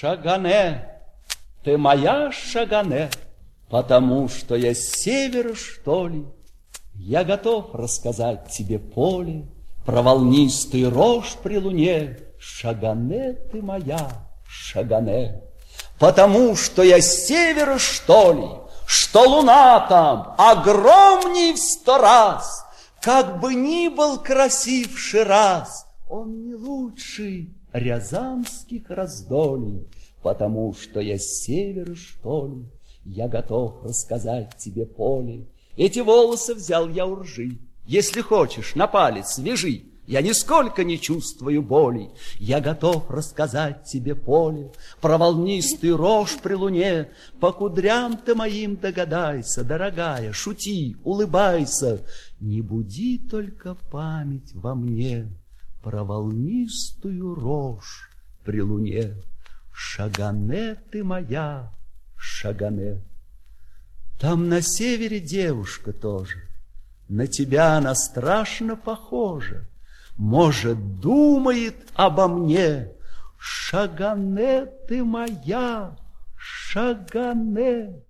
Шагане, ты моя Шагане, потому что я с севера, что ли, я готов рассказать тебе поле про волнистый рожь при луне. Шагане ты моя, Шагане, потому что я с севера, что ли, что луна там огромней в сто раз, как бы ни был красив Шираз, он лучший рязанских раздолей, потому что я с севера, что ли, я готов рассказать тебе поле. Эти волосы взял я у ржи, если хочешь, на палец вяжи, я нисколько не чувствую боли. Я готов рассказать тебе, поле, Про волнистый рожь при луне. По кудрям ты моим догадайся, Дорогая, шути, улыбайся. Не буди только память во мне Про волнистую рожь при луне. Шагане ты моя, Шагане. Там на севере девушка тоже, На тебя она страшно похожа. Может, думает обо мне, Шагане ты моя, Шагане.